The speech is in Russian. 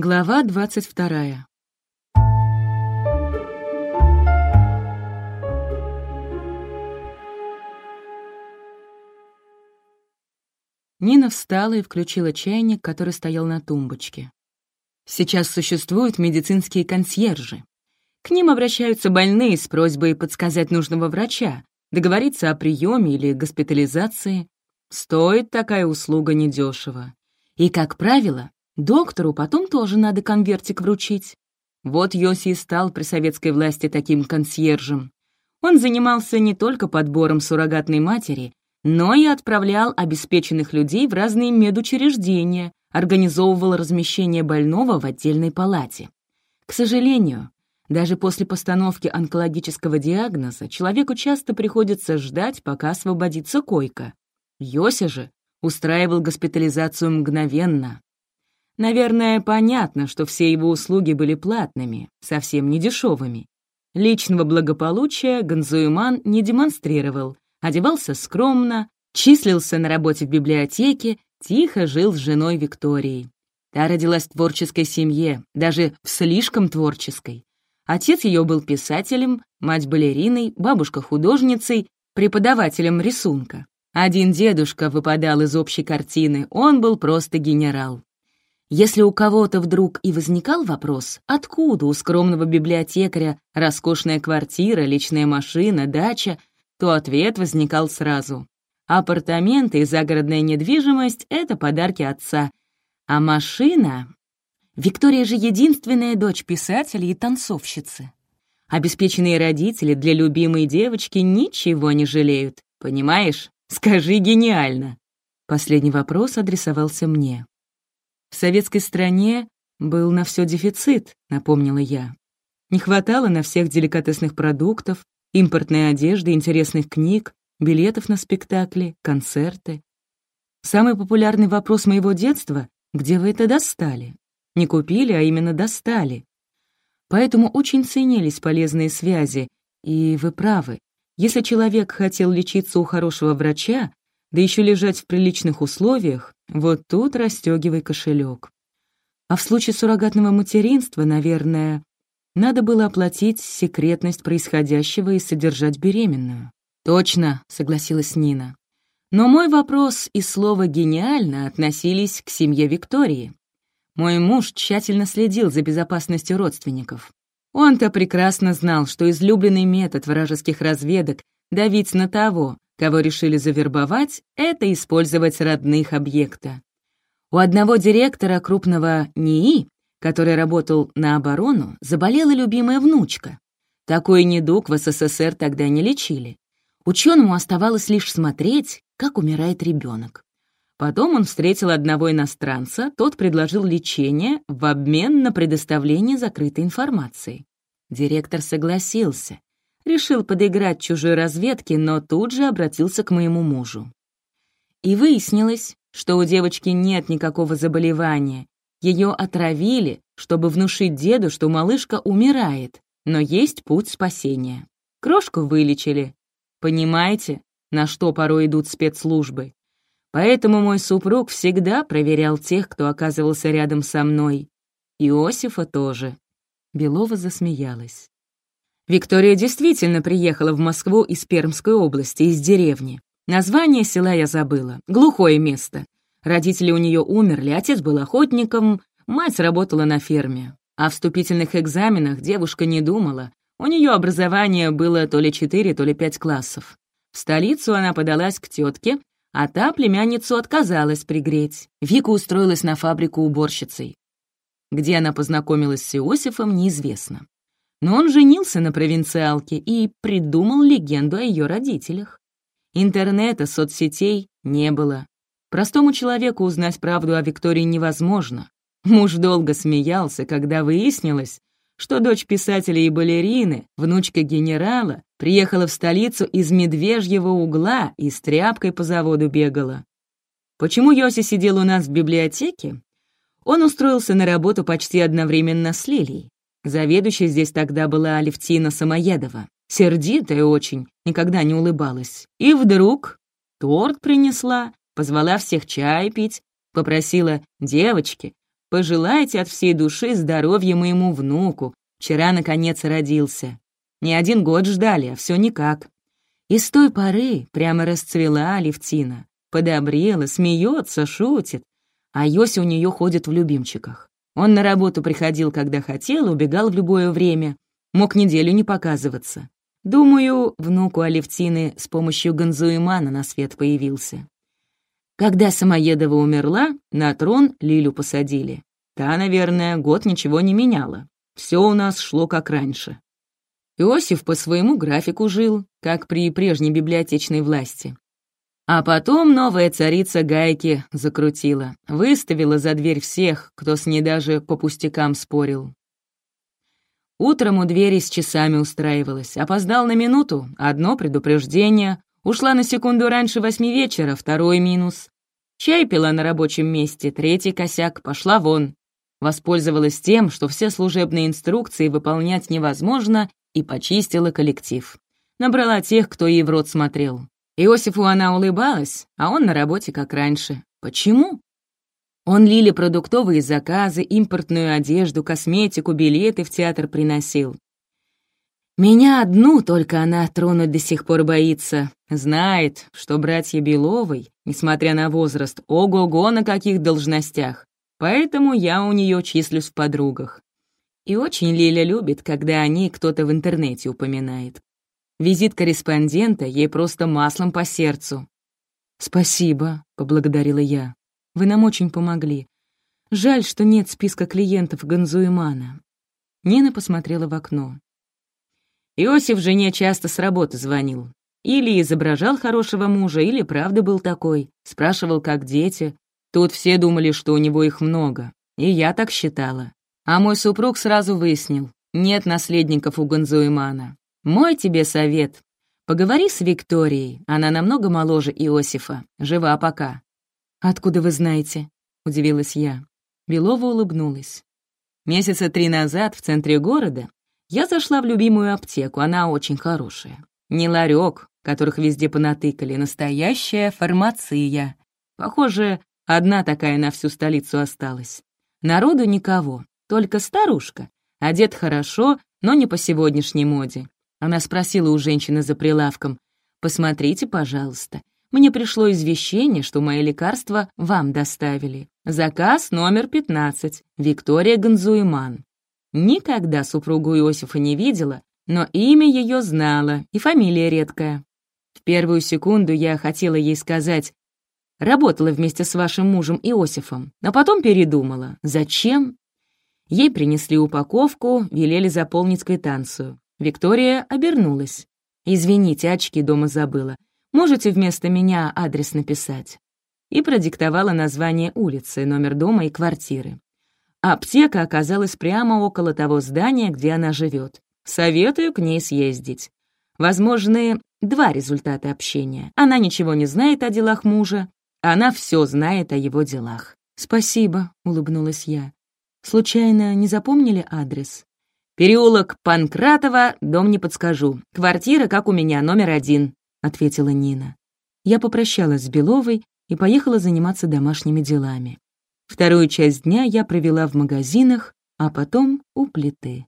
Глава двадцать вторая. Нина встала и включила чайник, который стоял на тумбочке. Сейчас существуют медицинские консьержи. К ним обращаются больные с просьбой подсказать нужного врача, договориться о приеме или госпитализации. Стоит такая услуга недешево. И, как правило, доктору потом тоже надо конвертик вручить. Вот Йоси и стал при советской власти таким консьержем. Он занимался не только подбором суррогатной матери, но и отправлял обеспеченных людей в разные медучреждения, организовывал размещение больного в отдельной палате. К сожалению, даже после постановки онкологического диагноза человеку часто приходится ждать, пока освободится койка. Йося же устраивал госпитализацию мгновенно. Наверное, понятно, что все его услуги были платными, совсем не дешевыми. Личного благополучия Ганзуиман не демонстрировал, одевался скромно, числился на работе в библиотеке, тихо жил с женой Викторией. Та родилась в творческой семье, даже в слишком творческой. Отец ее был писателем, мать балериной, бабушка художницей, преподавателем рисунка. Один дедушка выпадал из общей картины, он был просто генерал. Если у кого-то вдруг и возникал вопрос, откуда у скромного библиотекаря роскошная квартира, личная машина, дача, то ответ возникал сразу. Апартаменты и загородная недвижимость — это подарки отца. А машина... Виктория же единственная дочь писателя и танцовщицы. Обеспеченные родители для любимой девочки ничего не жалеют. Понимаешь? Скажи гениально. Последний вопрос адресовался мне. В советской стране был на все дефицит, напомнила я. Не хватало на всех деликатесных продуктов, импортной одежды, интересных книг, билетов на спектакли, концерты. Самый популярный вопрос моего детства — где вы это достали? Не купили, а именно достали. Поэтому очень ценились полезные связи, и вы правы. Если человек хотел лечиться у хорошего врача, да еще лежать в приличных условиях, вот тут расстегивай кошелек. А в случае суррогатного материнства, наверное, надо было оплатить секретность происходящего и содержать беременную. «Точно», — согласилась Нина. Но мой вопрос и слово «гениально» относились к семье Виктории. Мой муж тщательно следил за безопасностью родственников. Он-то прекрасно знал, что излюбленный метод вражеских разведок — давить на того, кого решили завербовать, это использовать родных объекта. У одного директора крупного НИИ, который работал на оборону, заболела любимая внучка. Такой недуг в СССР тогда не лечили. Ученому оставалось лишь смотреть, как умирает ребенок. Потом он встретил одного иностранца, тот предложил лечение в обмен на предоставление закрытой информации. Директор согласился, решил подыграть чужой разведке, но тут же обратился к моему мужу. И выяснилось, что у девочки нет никакого заболевания. Ее отравили, чтобы внушить деду, что малышка умирает, но есть путь спасения. Крошку вылечили, Понимаете, на что порой идут спецслужбы? Поэтому мой супруг всегда проверял тех, кто оказывался рядом со мной. Иосифа тоже. Белова засмеялась. Виктория действительно приехала в Москву из Пермской области, из деревни. Название села я забыла. Глухое место. Родители у нее умерли, отец был охотником, мать работала на ферме. О вступительных экзаменах девушка не думала, у нее образование было то ли четыре, то ли пять классов. В столицу она подалась к тетке, а та племянницу отказалась пригреть. Вика устроилась на фабрику уборщицей. Где она познакомилась с Иосифом, неизвестно. Но он женился на провинциалке и придумал легенду о ее родителях. Интернета, соцсетей не было. Простому человеку узнать правду о Виктории невозможно. Муж долго смеялся, когда выяснилось, что дочь писателя и балерины, внучка генерала, приехала в столицу из медвежьего угла и с тряпкой по заводу бегала. Почему Йоси сидел у нас в библиотеке? Он устроился на работу почти одновременно с Лилией. Заведующей здесь тогда была Алевтина Самоедова. Сердитая очень, никогда не улыбалась. И вдруг торт принесла, позвала всех чай пить, попросила «девочки, Пожелайте от всей души здоровья моему внуку. Вчера, наконец, родился. Не один год ждали, а все никак. И с той поры прямо расцвела Алевтина. Подобрела, смеется, шутит. А Йося у нее ходит в любимчиках. Он на работу приходил, когда хотел, убегал в любое время. Мог неделю не показываться. Думаю, внуку Алевтины с помощью Ганзуимана на свет появился. Когда Самоедова умерла, на трон Лилю посадили. Та, наверное, год ничего не меняла. Все у нас шло как раньше. Иосиф по своему графику жил, как при прежней библиотечной власти. А потом новая царица гайки закрутила, выставила за дверь всех, кто с ней даже по пустякам спорил. Утром у двери с часами устраивалась. Опоздал на минуту, одно предупреждение. Ушла на секунду раньше восьми вечера, второй минус. Чай пила на рабочем месте, третий косяк, пошла вон. Воспользовалась тем, что все служебные инструкции выполнять невозможно, и почистила коллектив. Набрала тех, кто ей в рот смотрел. Иосифу она улыбалась, а он на работе как раньше. Почему? Он Лиле продуктовые заказы, импортную одежду, косметику, билеты в театр приносил. Меня одну только она тронуть до сих пор боится. Знает, что братья Беловой, несмотря на возраст, ого-го на каких должностях. Поэтому я у нее числюсь в подругах. И очень Лиля любит, когда о ней кто-то в интернете упоминает. Визит корреспондента ей просто маслом по сердцу. «Спасибо», — поблагодарила я. Вы нам очень помогли. Жаль, что нет списка клиентов Ганзуимана». Нина посмотрела в окно. Иосиф жене часто с работы звонил. Или изображал хорошего мужа, или правда был такой. Спрашивал, как дети. Тут все думали, что у него их много. И я так считала. А мой супруг сразу выяснил. Нет наследников у Ганзуимана. Мой тебе совет. Поговори с Викторией, она намного моложе Иосифа, жива пока. «Откуда вы знаете?» — удивилась я. Белова улыбнулась. Месяца три назад в центре города я зашла в любимую аптеку, она очень хорошая. Не ларек, которых везде понатыкали, настоящая фармация. Похоже, одна такая на всю столицу осталась. Народу никого, только старушка. Одет хорошо, но не по сегодняшней моде. Она спросила у женщины за прилавком, «Посмотрите, пожалуйста, мне пришло извещение, что мои лекарства вам доставили. Заказ номер 15. Виктория Ганзуиман. Никогда супругу Иосифа не видела, но имя ее знала и фамилия редкая. В первую секунду я хотела ей сказать «Работала вместе с вашим мужем Иосифом», но потом передумала. Зачем? Ей принесли упаковку, велели заполнить квитанцию. Виктория обернулась. «Извините, очки дома забыла. Можете вместо меня адрес написать?» И продиктовала название улицы, номер дома и квартиры. Аптека оказалась прямо около того здания, где она живет. Советую к ней съездить. Возможны два результата общения. Она ничего не знает о делах мужа, она все знает о его делах. «Спасибо», — улыбнулась я. «Случайно не запомнили адрес?» «Переулок Панкратова, дом не подскажу. Квартира, как у меня, номер один. — ответила Нина. Я попрощалась с Беловой и поехала заниматься домашними делами. Вторую часть дня я провела в магазинах, а потом у плиты.